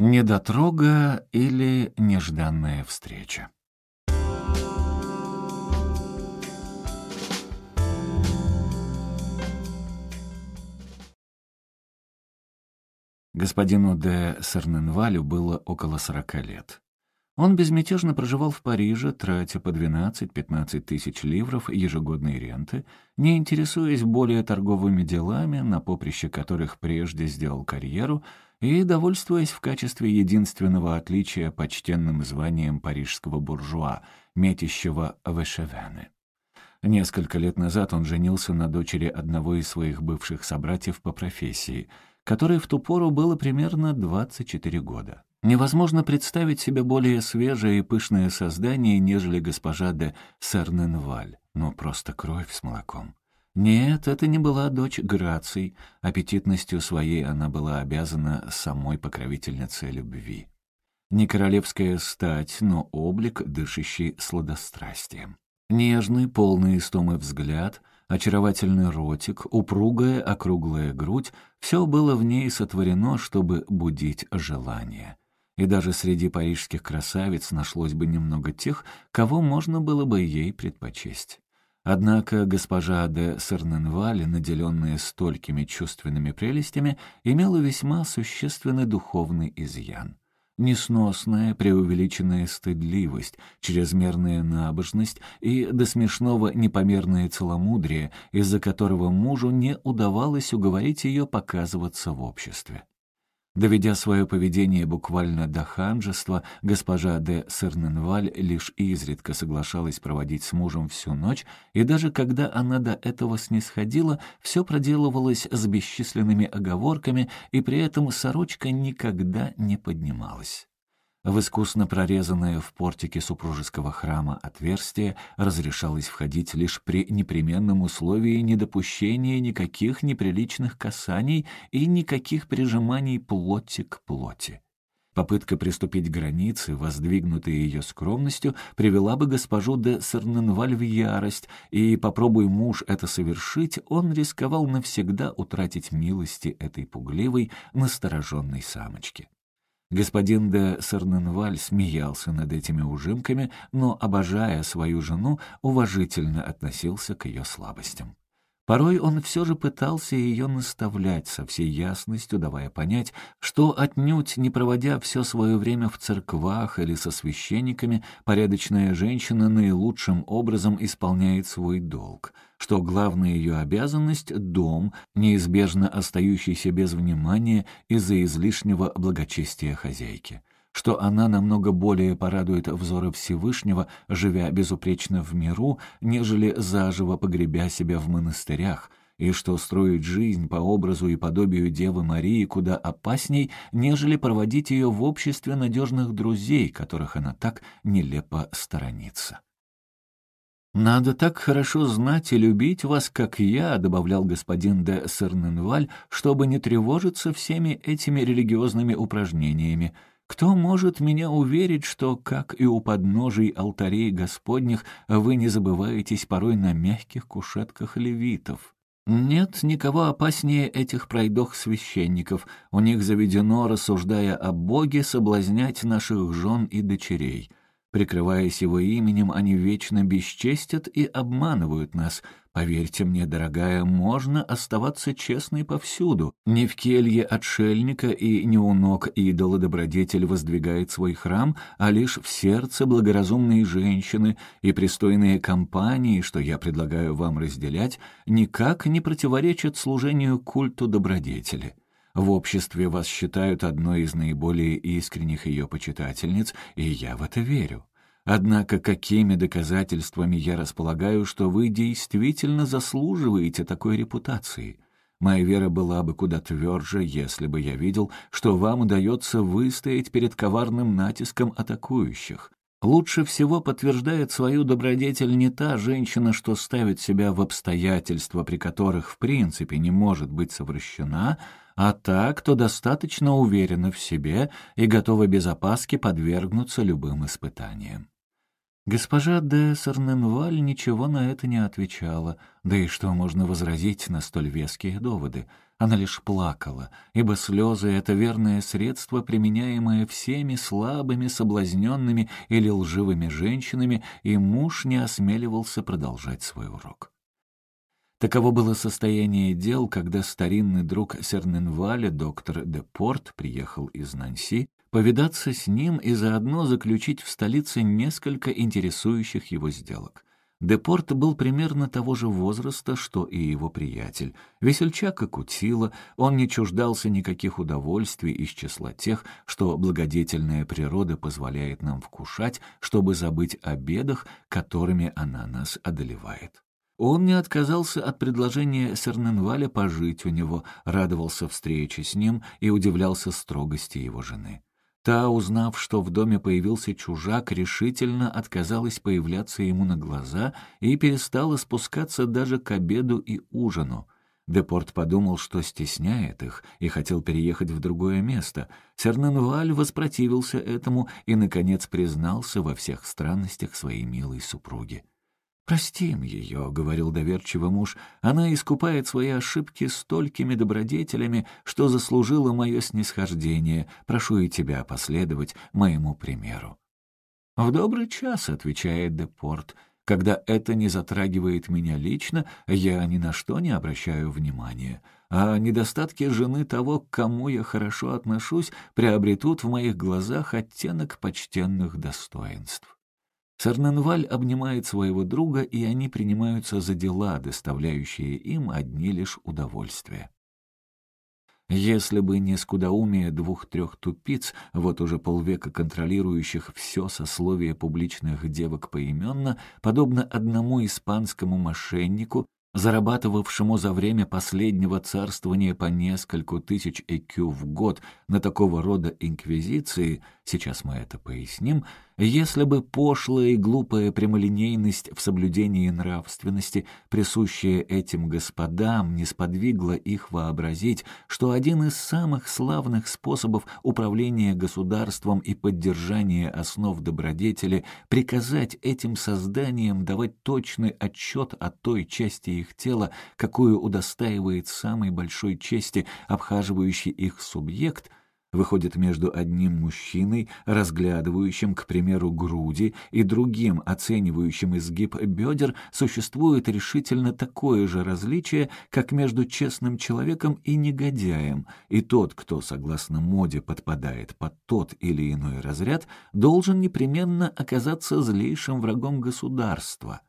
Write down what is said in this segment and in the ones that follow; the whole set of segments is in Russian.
Недотрога или нежданная встреча. Господину де Сарненвалю было около сорока лет. Он безмятежно проживал в Париже, тратя по 12-15 тысяч ливров ежегодной ренты, не интересуясь более торговыми делами, на поприще которых прежде сделал карьеру, и довольствуясь в качестве единственного отличия почтенным званием парижского буржуа, метящего в. Несколько лет назад он женился на дочери одного из своих бывших собратьев по профессии, которой в ту пору было примерно 24 года. Невозможно представить себе более свежее и пышное создание, нежели госпожа де Серненваль, но просто кровь с молоком. Нет, это не была дочь Граций. Аппетитностью своей она была обязана самой покровительнице любви. Не королевская стать, но облик, дышащий сладострастием. Нежный, полный истомы взгляд, очаровательный ротик, упругая, округлая грудь — все было в ней сотворено, чтобы будить желание. И даже среди парижских красавиц нашлось бы немного тех, кого можно было бы ей предпочесть. Однако госпожа де Сарненваль, наделенная столькими чувственными прелестями, имела весьма существенный духовный изъян. Несносная, преувеличенная стыдливость, чрезмерная набожность и до смешного непомерное целомудрие, из-за которого мужу не удавалось уговорить ее показываться в обществе. Доведя свое поведение буквально до ханжества, госпожа де Серненваль лишь изредка соглашалась проводить с мужем всю ночь, и даже когда она до этого снисходила, все проделывалось с бесчисленными оговорками, и при этом сорочка никогда не поднималась. В искусно прорезанное в портике супружеского храма отверстие разрешалось входить лишь при непременном условии недопущения никаких неприличных касаний и никаких прижиманий плоти к плоти. Попытка приступить к границе, воздвигнутая ее скромностью, привела бы госпожу де Сарненваль в ярость, и, попробуй муж это совершить, он рисковал навсегда утратить милости этой пугливой, настороженной самочки. Господин де Сарненваль смеялся над этими ужимками, но, обожая свою жену, уважительно относился к ее слабостям. Порой он все же пытался ее наставлять со всей ясностью, давая понять, что отнюдь не проводя все свое время в церквах или со священниками, порядочная женщина наилучшим образом исполняет свой долг, что главная ее обязанность — дом, неизбежно остающийся без внимания из-за излишнего благочестия хозяйки что она намного более порадует взоры Всевышнего, живя безупречно в миру, нежели заживо погребя себя в монастырях, и что строить жизнь по образу и подобию Девы Марии куда опасней, нежели проводить ее в обществе надежных друзей, которых она так нелепо сторонится. «Надо так хорошо знать и любить вас, как я», — добавлял господин де Серненваль, «чтобы не тревожиться всеми этими религиозными упражнениями. Кто может меня уверить, что, как и у подножий алтарей Господних, вы не забываетесь порой на мягких кушетках левитов? Нет никого опаснее этих пройдох священников. У них заведено, рассуждая о Боге, соблазнять наших жен и дочерей. Прикрываясь его именем, они вечно бесчестят и обманывают нас. Поверьте мне, дорогая, можно оставаться честной повсюду. Не в келье отшельника и не у ног идола добродетель воздвигает свой храм, а лишь в сердце благоразумной женщины и пристойные компании, что я предлагаю вам разделять, никак не противоречат служению культу добродетели. В обществе вас считают одной из наиболее искренних ее почитательниц, и я в это верю. Однако какими доказательствами я располагаю, что вы действительно заслуживаете такой репутации? Моя вера была бы куда тверже, если бы я видел, что вам удается выстоять перед коварным натиском атакующих. Лучше всего подтверждает свою добродетель не та женщина, что ставит себя в обстоятельства, при которых в принципе не может быть совращена, а та, кто достаточно уверена в себе и готова без опаски подвергнуться любым испытаниям. Госпожа де Сарненваль ничего на это не отвечала, да и что можно возразить на столь веские доводы? Она лишь плакала, ибо слезы — это верное средство, применяемое всеми слабыми, соблазненными или лживыми женщинами, и муж не осмеливался продолжать свой урок. Таково было состояние дел, когда старинный друг Серненваля, доктор Депорт, приехал из Нанси, повидаться с ним и заодно заключить в столице несколько интересующих его сделок. Депорт был примерно того же возраста, что и его приятель. Весельчак и кутила, он не чуждался никаких удовольствий из числа тех, что благодетельная природа позволяет нам вкушать, чтобы забыть о бедах, которыми она нас одолевает. Он не отказался от предложения Серненваля пожить у него, радовался встрече с ним и удивлялся строгости его жены. Та, узнав, что в доме появился чужак, решительно отказалась появляться ему на глаза и перестала спускаться даже к обеду и ужину. Депорт подумал, что стесняет их, и хотел переехать в другое место. Серненваль воспротивился этому и, наконец, признался во всех странностях своей милой супруги. «Простим ее», — говорил доверчивый муж, — «она искупает свои ошибки столькими добродетелями, что заслужила мое снисхождение. Прошу и тебя последовать моему примеру». «В добрый час», — отвечает Депорт, — «когда это не затрагивает меня лично, я ни на что не обращаю внимания, а недостатки жены того, к кому я хорошо отношусь, приобретут в моих глазах оттенок почтенных достоинств». Сарнанваль обнимает своего друга, и они принимаются за дела, доставляющие им одни лишь удовольствия. Если бы не скудоумие двух-трех тупиц, вот уже полвека контролирующих все сословие публичных девок поименно, подобно одному испанскому мошеннику, зарабатывавшему за время последнего царствования по нескольку тысяч ЭКЮ в год на такого рода инквизиции, сейчас мы это поясним, если бы пошлая и глупая прямолинейность в соблюдении нравственности, присущая этим господам, не сподвигла их вообразить, что один из самых славных способов управления государством и поддержания основ добродетели — приказать этим созданиям давать точный отчет о той части их тела, какую удостаивает самой большой чести обхаживающий их субъект — выходит между одним мужчиной, разглядывающим, к примеру, груди, и другим, оценивающим изгиб бедер, существует решительно такое же различие, как между честным человеком и негодяем, и тот, кто, согласно моде, подпадает под тот или иной разряд, должен непременно оказаться злейшим врагом государства.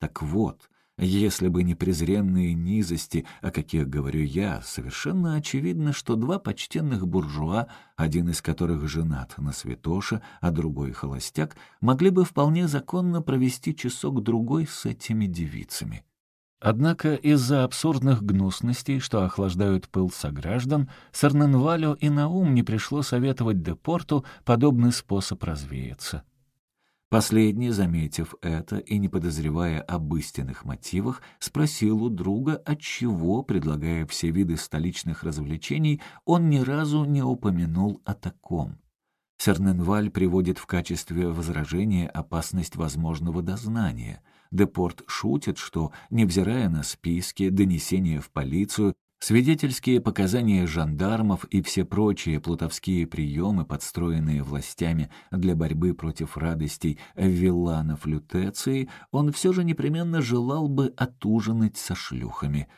Так вот, если бы не презренные низости, о каких говорю я, совершенно очевидно, что два почтенных буржуа, один из которых женат на святоше, а другой холостяк, могли бы вполне законно провести часок-другой с этими девицами. Однако из-за абсурдных гнусностей, что охлаждают пыл сограждан, Сарненвалю и на ум не пришло советовать Депорту подобный способ развеяться. Последний, заметив это и не подозревая об истинных мотивах, спросил у друга, отчего, предлагая все виды столичных развлечений, он ни разу не упомянул о таком. Серненваль приводит в качестве возражения опасность возможного дознания. Депорт шутит, что, невзирая на списки, донесения в полицию Свидетельские показания жандармов и все прочие плутовские приемы, подстроенные властями для борьбы против радостей вилланов Лютеции, он все же непременно желал бы отужинать со шлюхами.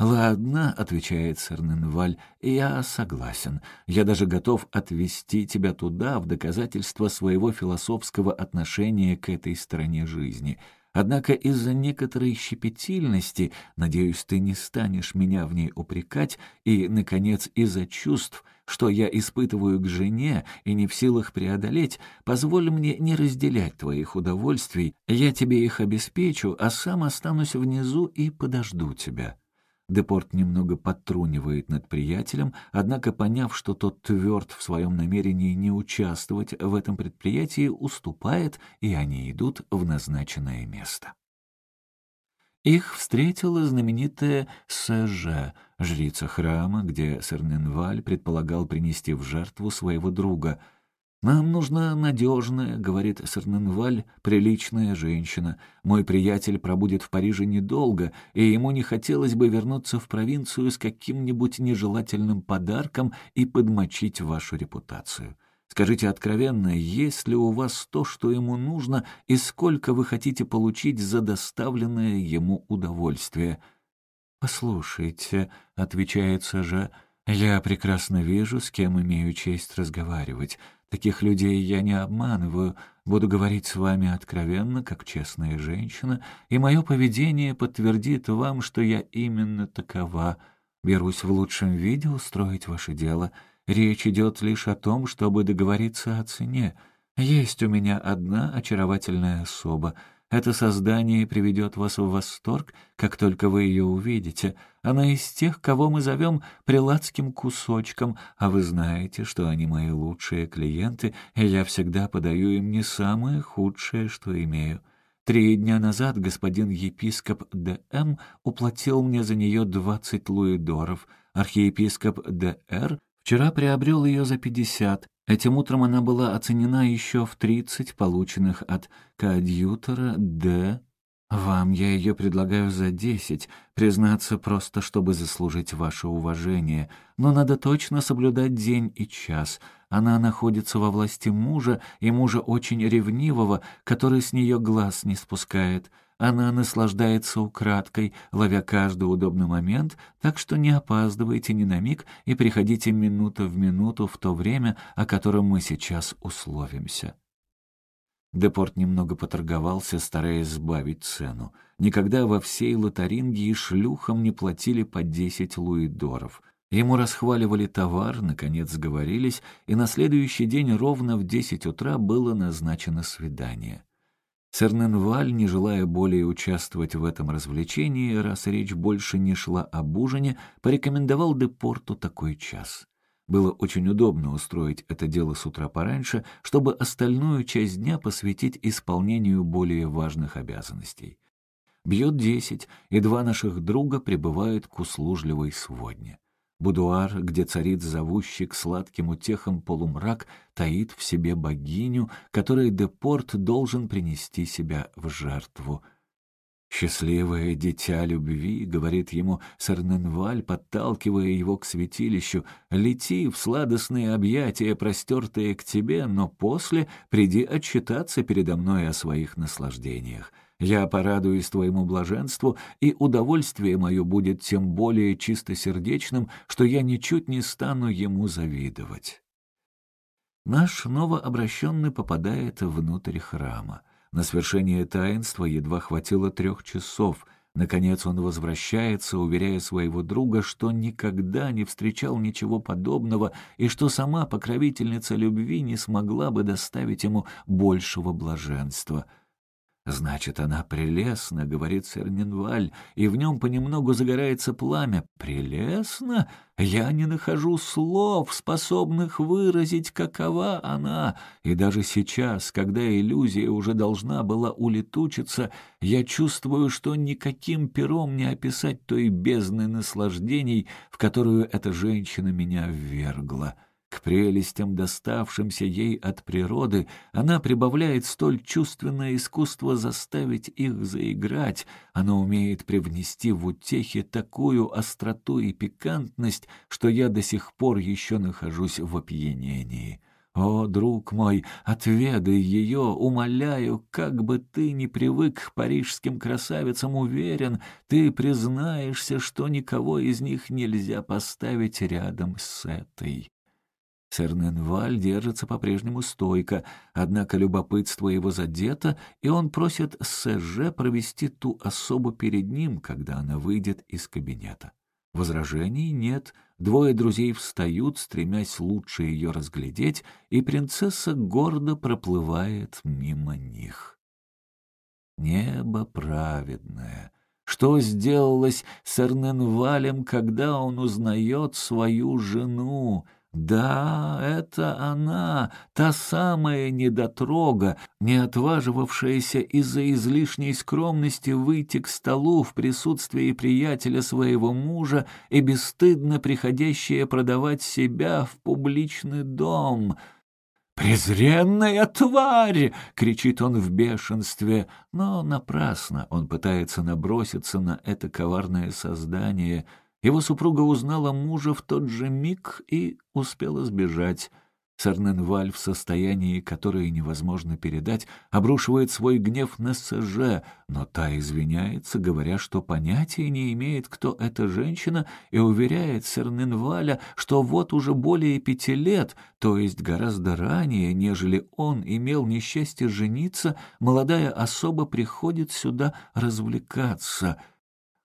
«Ладно», — отвечает Серненваль, — «я согласен. Я даже готов отвезти тебя туда в доказательство своего философского отношения к этой стороне жизни». Однако из-за некоторой щепетильности, надеюсь, ты не станешь меня в ней упрекать, и, наконец, из-за чувств, что я испытываю к жене и не в силах преодолеть, позволь мне не разделять твоих удовольствий, я тебе их обеспечу, а сам останусь внизу и подожду тебя. Депорт немного подтрунивает над приятелем, однако, поняв, что тот тверд в своем намерении не участвовать в этом предприятии, уступает, и они идут в назначенное место. Их встретила знаменитая Сэжа, жрица храма, где Серненваль предполагал принести в жертву своего друга — «Нам нужна надежная, — говорит Серненваль, — приличная женщина. Мой приятель пробудет в Париже недолго, и ему не хотелось бы вернуться в провинцию с каким-нибудь нежелательным подарком и подмочить вашу репутацию. Скажите откровенно, есть ли у вас то, что ему нужно, и сколько вы хотите получить за доставленное ему удовольствие?» «Послушайте», — отвечает Сажа, — «я прекрасно вижу, с кем имею честь разговаривать». Таких людей я не обманываю, буду говорить с вами откровенно, как честная женщина, и мое поведение подтвердит вам, что я именно такова. Берусь в лучшем виде устроить ваше дело. Речь идет лишь о том, чтобы договориться о цене. Есть у меня одна очаровательная особа — это создание приведет вас в восторг, как только вы ее увидите. Она из тех, кого мы зовем приладским кусочком, а вы знаете, что они мои лучшие клиенты, и я всегда подаю им не самое худшее, что имею. Три дня назад господин епископ Д.М. уплатил мне за нее двадцать луидоров, архиепископ Д.Р. вчера приобрел ее за пятьдесят, Этим утром она была оценена еще в тридцать полученных от коадьютора Д. Вам я ее предлагаю за десять, признаться просто, чтобы заслужить ваше уважение. Но надо точно соблюдать день и час. Она находится во власти мужа, и мужа очень ревнивого, который с нее глаз не спускает. Она наслаждается украдкой, ловя каждый удобный момент, так что не опаздывайте ни на миг и приходите минута в минуту в то время, о котором мы сейчас условимся». Депорт немного поторговался, стараясь сбавить цену. Никогда во всей Лотарингии шлюхам не платили по десять луидоров. Ему расхваливали товар, наконец сговорились, и на следующий день ровно в десять утра было назначено свидание. Церненваль, не желая более участвовать в этом развлечении, раз речь больше не шла об ужине, порекомендовал Депорту такой час. Было очень удобно устроить это дело с утра пораньше, чтобы остальную часть дня посвятить исполнению более важных обязанностей. Бьет десять, и два наших друга прибывают к услужливой сводне. Будуар, где царит зовущий к сладким утехам полумрак, таит в себе богиню, которой Депорт должен принести себя в жертву. «Счастливое дитя любви», — говорит ему Сарненваль, подталкивая его к святилищу, «лети в сладостные объятия, простертые к тебе, но после приди отчитаться передо мной о своих наслаждениях. Я порадуюсь твоему блаженству, и удовольствие мое будет тем более чистосердечным, что я ничуть не стану ему завидовать. Наш новообращенный попадает внутрь храма. На свершение таинства едва хватило трех часов. Наконец он возвращается, уверяя своего друга, что никогда не встречал ничего подобного и что сама покровительница любви не смогла бы доставить ему большего блаженства — «Значит, она прелестна», — говорит Сернинваль, и в нем понемногу загорается пламя. «Прелестна? Я не нахожу слов, способных выразить, какова она. И даже сейчас, когда иллюзия уже должна была улетучиться, я чувствую, что никаким пером не описать той бездны наслаждений, в которую эта женщина меня ввергла». К прелестям, доставшимся ей от природы, она прибавляет столь чувственное искусство заставить их заиграть. Она умеет привнести в утехи такую остроту и пикантность, что я до сих пор еще нахожусь в опьянении. О, друг мой, отведай ее, умоляю, как бы ты ни привык к парижским красавицам, уверен, ты признаешься, что никого из них нельзя поставить рядом с этой. Церненваль держится по-прежнему стойко, однако любопытство его задето, и он просит СЖ провести ту особу перед ним, когда она выйдет из кабинета. Возражений нет, двое друзей встают, стремясь лучше ее разглядеть, и принцесса гордо проплывает мимо них. Небо праведное. Что сделалось с Эрненвалем, когда он узнает свою жену — да, это она, та самая недотрога, не отваживавшаяся из-за излишней скромности выйти к столу в присутствии приятеля своего мужа и бесстыдно приходящая продавать себя в публичный дом. «Презренная тварь!» — кричит он в бешенстве. Но напрасно он пытается наброситься на это коварное создание. Его супруга узнала мужа в тот же миг и успела сбежать. Сарненваль в состоянии, которое невозможно передать, обрушивает свой гнев на СЖ, но та извиняется, говоря, что понятия не имеет, кто эта женщина, и уверяет Сарненваля, что вот уже более пяти лет, то есть гораздо ранее, нежели он имел несчастье жениться, молодая особа приходит сюда развлекаться —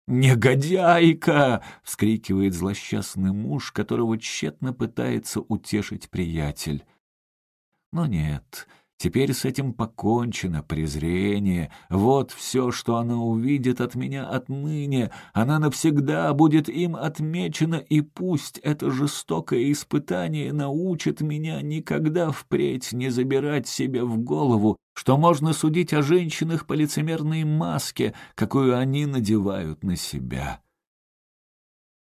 «Негодяйка!» — вскрикивает злосчастный муж, которого тщетно пытается утешить приятель. Но нет, Теперь с этим покончено, презрение. Вот все, что она увидит от меня отныне. Она навсегда будет им отмечена, и пусть это жестокое испытание научит меня никогда впредь не забирать себе в голову, что можно судить о женщинах по лицемерной маске, какую они надевают на себя.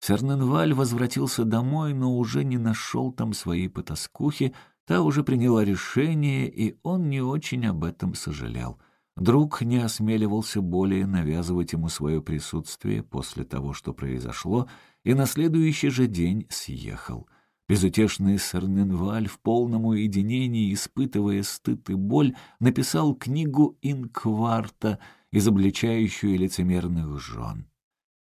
Серненваль возвратился домой, но уже не нашел там своей потаскухи, Та уже приняла решение, и он не очень об этом сожалел. Друг не осмеливался более навязывать ему свое присутствие после того, что произошло, и на следующий же день съехал. Безутешный Сарненваль в полном уединении, испытывая стыд и боль, написал книгу «Инкварта», изобличающую лицемерных жен.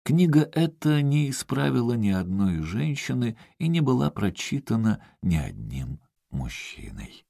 Книга эта не исправила ни одной женщины и не была прочитана ни одним мужчиной.